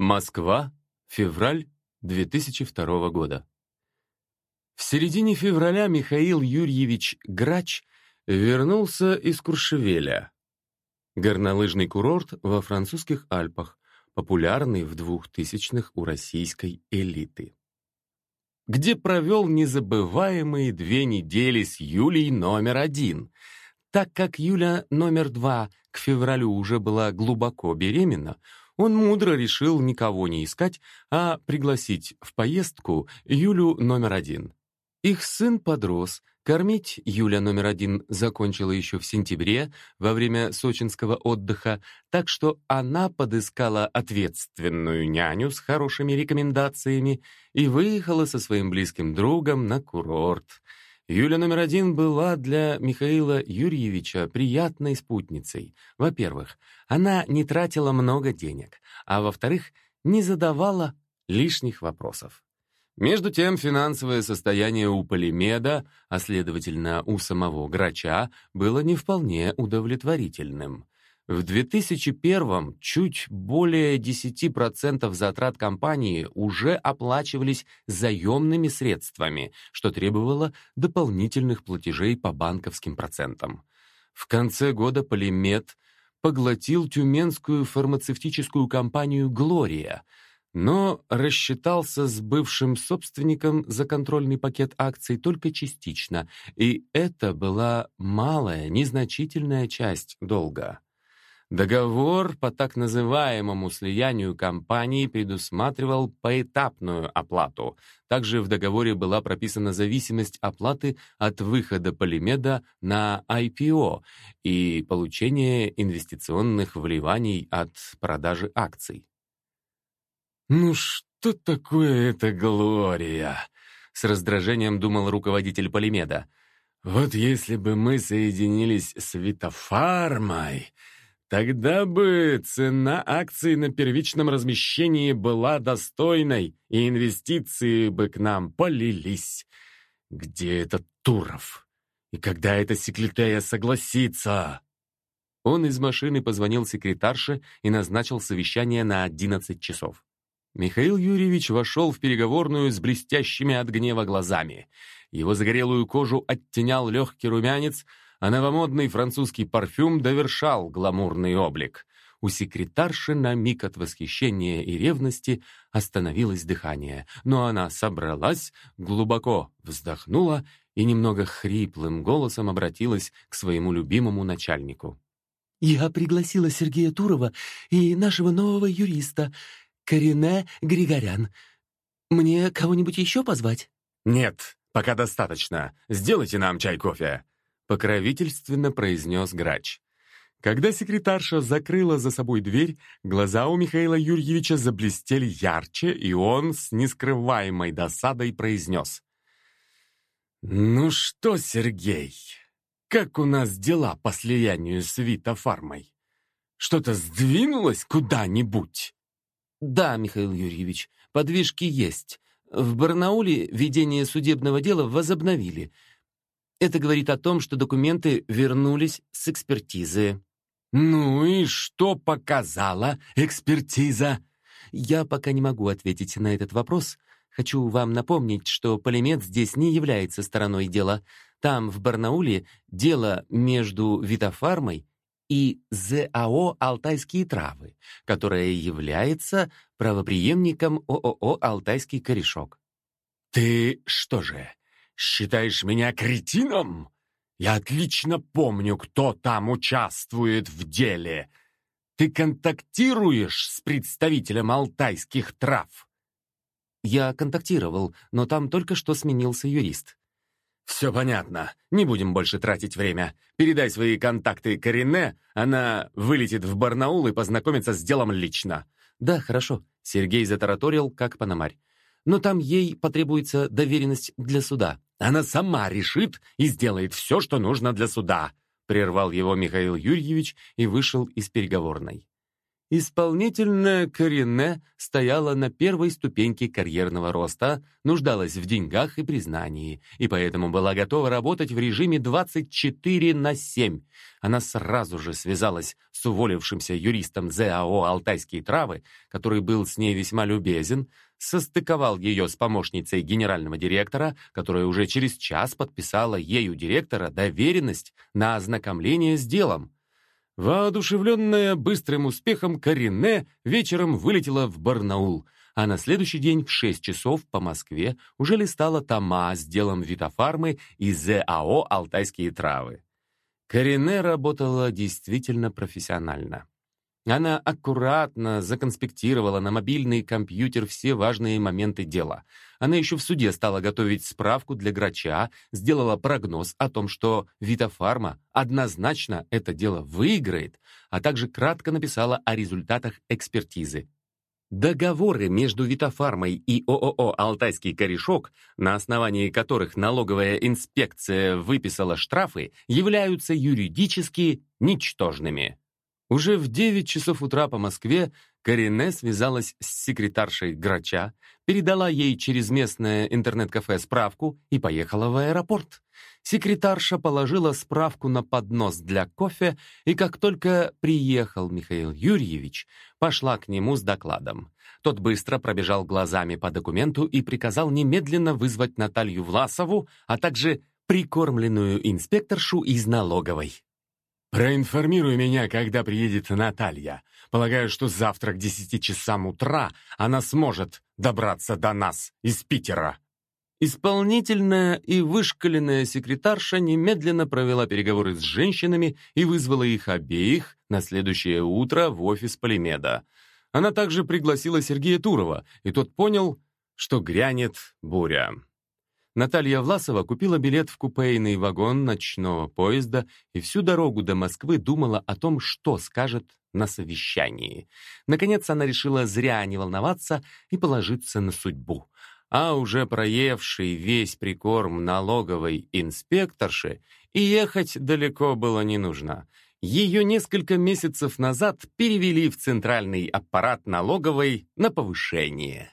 Москва, февраль 2002 года. В середине февраля Михаил Юрьевич Грач вернулся из Куршевеля. Горнолыжный курорт во французских Альпах, популярный в двухтысячных у российской элиты. Где провел незабываемые две недели с Юлей номер один. Так как Юля номер два к февралю уже была глубоко беременна, он мудро решил никого не искать, а пригласить в поездку Юлю номер один. Их сын подрос, кормить Юля номер один закончила еще в сентябре, во время сочинского отдыха, так что она подыскала ответственную няню с хорошими рекомендациями и выехала со своим близким другом на курорт — Юля номер один была для Михаила Юрьевича приятной спутницей. Во-первых, она не тратила много денег, а во-вторых, не задавала лишних вопросов. Между тем, финансовое состояние у Полимеда, а следовательно у самого Грача, было не вполне удовлетворительным. В 2001 чуть более 10% затрат компании уже оплачивались заемными средствами, что требовало дополнительных платежей по банковским процентам. В конце года Полимет поглотил тюменскую фармацевтическую компанию «Глория», но рассчитался с бывшим собственником за контрольный пакет акций только частично, и это была малая, незначительная часть долга. Договор по так называемому слиянию компаний предусматривал поэтапную оплату. Также в договоре была прописана зависимость оплаты от выхода Полимеда на IPO и получения инвестиционных вливаний от продажи акций. «Ну что такое эта Глория?» — с раздражением думал руководитель Полимеда. «Вот если бы мы соединились с Витофармой...» Тогда бы цена акций на первичном размещении была достойной, и инвестиции бы к нам полились. Где этот Туров? И когда эта секретаря согласится? Он из машины позвонил секретарше и назначил совещание на 11 часов. Михаил Юрьевич вошел в переговорную с блестящими от гнева глазами. Его загорелую кожу оттенял легкий румянец, а новомодный французский парфюм довершал гламурный облик. У секретарши на миг от восхищения и ревности остановилось дыхание, но она собралась, глубоко вздохнула и немного хриплым голосом обратилась к своему любимому начальнику. «Я пригласила Сергея Турова и нашего нового юриста, Карине Григорян. Мне кого-нибудь еще позвать?» «Нет, пока достаточно. Сделайте нам чай-кофе», покровительственно произнес грач. Когда секретарша закрыла за собой дверь, глаза у Михаила Юрьевича заблестели ярче, и он с нескрываемой досадой произнес. «Ну что, Сергей, как у нас дела по слиянию с Витофармой? Что-то сдвинулось куда-нибудь?» «Да, Михаил Юрьевич, подвижки есть. В Барнауле ведение судебного дела возобновили. Это говорит о том, что документы вернулись с экспертизы. «Ну и что показала экспертиза?» «Я пока не могу ответить на этот вопрос. Хочу вам напомнить, что Полимет здесь не является стороной дела. Там, в Барнауле, дело между Витофармой и ЗАО «Алтайские травы», которое является правоприемником ООО «Алтайский корешок». «Ты что же, Считаешь меня кретином? Я отлично помню, кто там участвует в деле. Ты контактируешь с представителем алтайских трав? Я контактировал, но там только что сменился юрист. «Все понятно. Не будем больше тратить время. Передай свои контакты Корине, она вылетит в Барнаул и познакомится с делом лично». «Да, хорошо», — Сергей затараторил, как панамарь. «Но там ей потребуется доверенность для суда». Она сама решит и сделает все, что нужно для суда», прервал его Михаил Юрьевич и вышел из переговорной. Исполнительная Корине стояла на первой ступеньке карьерного роста, нуждалась в деньгах и признании, и поэтому была готова работать в режиме 24 на 7. Она сразу же связалась с уволившимся юристом ЗАО «Алтайские травы», который был с ней весьма любезен, состыковал ее с помощницей генерального директора, которая уже через час подписала ею директора доверенность на ознакомление с делом. Воодушевленная быстрым успехом, Карине вечером вылетела в Барнаул, а на следующий день в 6 часов по Москве уже листала тома с делом Витофармы и ЗАО «Алтайские травы». Карине работала действительно профессионально. Она аккуратно законспектировала на мобильный компьютер все важные моменты дела. Она еще в суде стала готовить справку для Грача, сделала прогноз о том, что Витофарма однозначно это дело выиграет, а также кратко написала о результатах экспертизы. Договоры между Витофармой и ООО «Алтайский корешок», на основании которых налоговая инспекция выписала штрафы, являются юридически ничтожными. Уже в 9 часов утра по Москве Корине связалась с секретаршей Грача, передала ей через местное интернет-кафе справку и поехала в аэропорт. Секретарша положила справку на поднос для кофе, и как только приехал Михаил Юрьевич, пошла к нему с докладом. Тот быстро пробежал глазами по документу и приказал немедленно вызвать Наталью Власову, а также прикормленную инспекторшу из налоговой. «Проинформируй меня, когда приедет Наталья. Полагаю, что завтра к десяти часам утра она сможет добраться до нас из Питера». Исполнительная и вышкаленная секретарша немедленно провела переговоры с женщинами и вызвала их обеих на следующее утро в офис Полимеда. Она также пригласила Сергея Турова, и тот понял, что грянет буря. Наталья Власова купила билет в купейный вагон ночного поезда и всю дорогу до Москвы думала о том, что скажет на совещании. Наконец она решила зря не волноваться и положиться на судьбу. А уже проевший весь прикорм налоговой инспекторши и ехать далеко было не нужно. Ее несколько месяцев назад перевели в центральный аппарат налоговой на повышение.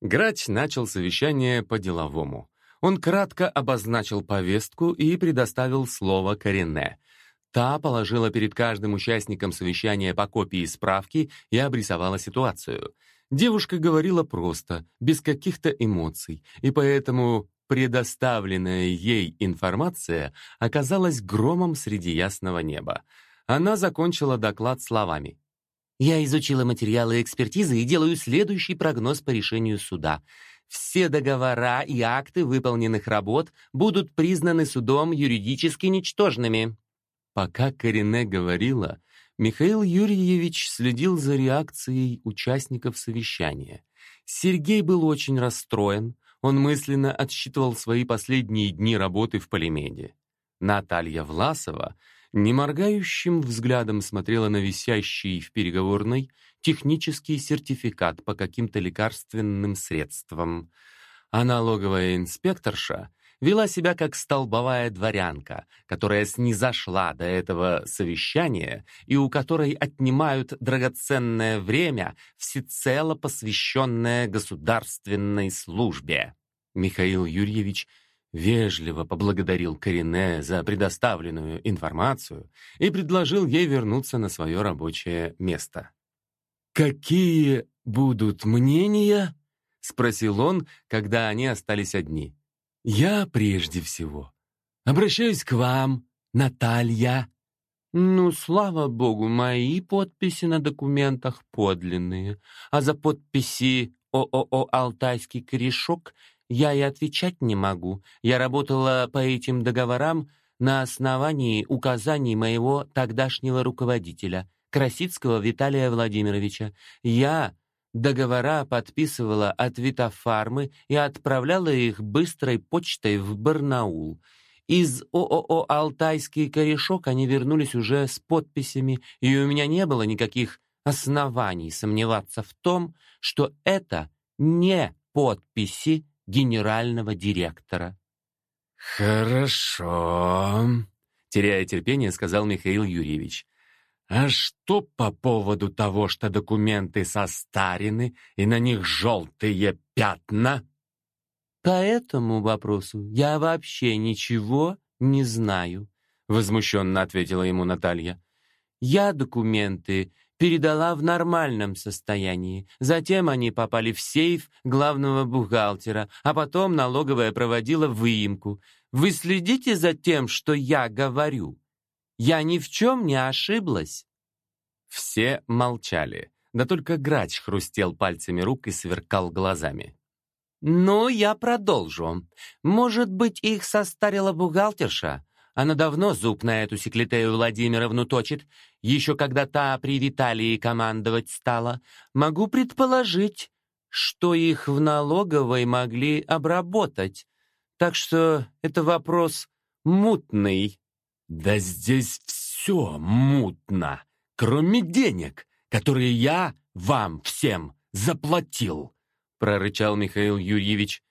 Грач начал совещание по-деловому. Он кратко обозначил повестку и предоставил слово Корене. Та положила перед каждым участником совещания по копии справки и обрисовала ситуацию. Девушка говорила просто, без каких-то эмоций, и поэтому предоставленная ей информация оказалась громом среди ясного неба. Она закончила доклад словами. «Я изучила материалы экспертизы и делаю следующий прогноз по решению суда. Все договора и акты выполненных работ будут признаны судом юридически ничтожными». Пока Корине говорила, Михаил Юрьевич следил за реакцией участников совещания. Сергей был очень расстроен, он мысленно отсчитывал свои последние дни работы в Полимеде. Наталья Власова неморгающим взглядом смотрела на висящий в переговорной технический сертификат по каким-то лекарственным средствам. А налоговая инспекторша вела себя как столбовая дворянка, которая снизошла до этого совещания и у которой отнимают драгоценное время, всецело посвященное государственной службе. Михаил Юрьевич вежливо поблагодарил Корине за предоставленную информацию и предложил ей вернуться на свое рабочее место. «Какие будут мнения?» — спросил он, когда они остались одни. «Я прежде всего обращаюсь к вам, Наталья». «Ну, слава богу, мои подписи на документах подлинные, а за подписи ООО «Алтайский корешок» я и отвечать не могу. Я работала по этим договорам на основании указаний моего тогдашнего руководителя — Красицкого Виталия Владимировича. Я договора подписывала от Витофармы и отправляла их быстрой почтой в Барнаул. Из ООО «Алтайский корешок» они вернулись уже с подписями, и у меня не было никаких оснований сомневаться в том, что это не подписи генерального директора. «Хорошо», — теряя терпение, сказал Михаил Юрьевич. «А что по поводу того, что документы состарены и на них желтые пятна?» «По этому вопросу я вообще ничего не знаю», — возмущенно ответила ему Наталья. «Я документы передала в нормальном состоянии. Затем они попали в сейф главного бухгалтера, а потом налоговая проводила выемку. Вы следите за тем, что я говорю?» Я ни в чем не ошиблась». Все молчали, да только грач хрустел пальцами рук и сверкал глазами. «Ну, я продолжу. Может быть, их состарила бухгалтерша? Она давно зуб на эту секлетею Владимировну точит, еще когда та при Виталии командовать стала. Могу предположить, что их в налоговой могли обработать. Так что это вопрос мутный». «Да здесь все мутно, кроме денег, которые я вам всем заплатил», прорычал Михаил Юрьевич.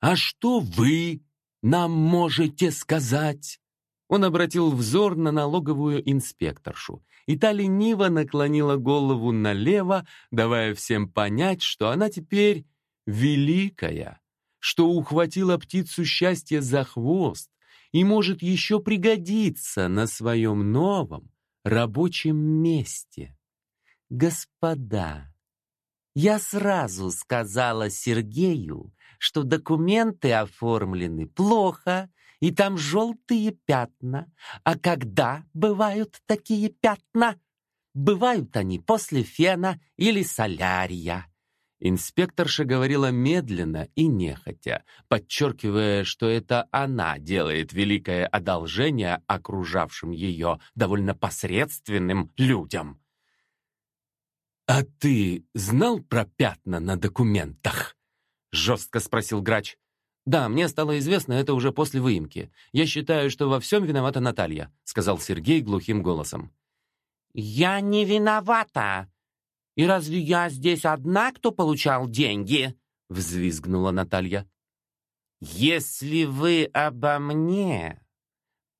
«А что вы нам можете сказать?» Он обратил взор на налоговую инспекторшу, и та лениво наклонила голову налево, давая всем понять, что она теперь великая, что ухватила птицу счастья за хвост, и может еще пригодиться на своем новом рабочем месте. Господа, я сразу сказала Сергею, что документы оформлены плохо, и там желтые пятна. А когда бывают такие пятна? Бывают они после фена или солярия. Инспекторша говорила медленно и нехотя, подчеркивая, что это она делает великое одолжение окружавшим ее довольно посредственным людям. «А ты знал про пятна на документах?» — жестко спросил грач. «Да, мне стало известно это уже после выемки. Я считаю, что во всем виновата Наталья», — сказал Сергей глухим голосом. «Я не виновата!» «И разве я здесь одна, кто получал деньги?» — взвизгнула Наталья. «Если вы обо мне,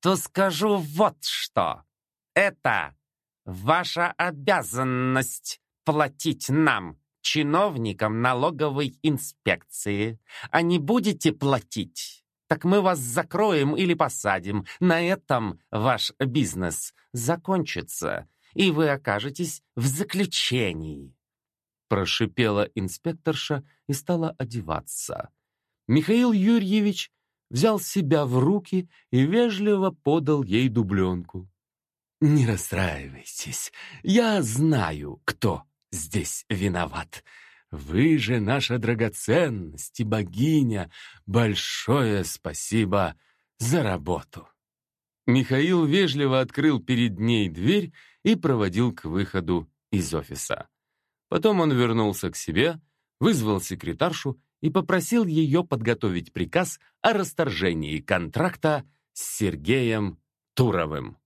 то скажу вот что. Это ваша обязанность платить нам, чиновникам налоговой инспекции. А не будете платить, так мы вас закроем или посадим. На этом ваш бизнес закончится и вы окажетесь в заключении. Прошипела инспекторша и стала одеваться. Михаил Юрьевич взял себя в руки и вежливо подал ей дубленку. «Не расстраивайтесь, я знаю, кто здесь виноват. Вы же наша драгоценность и богиня. Большое спасибо за работу». Михаил вежливо открыл перед ней дверь и проводил к выходу из офиса. Потом он вернулся к себе, вызвал секретаршу и попросил ее подготовить приказ о расторжении контракта с Сергеем Туровым.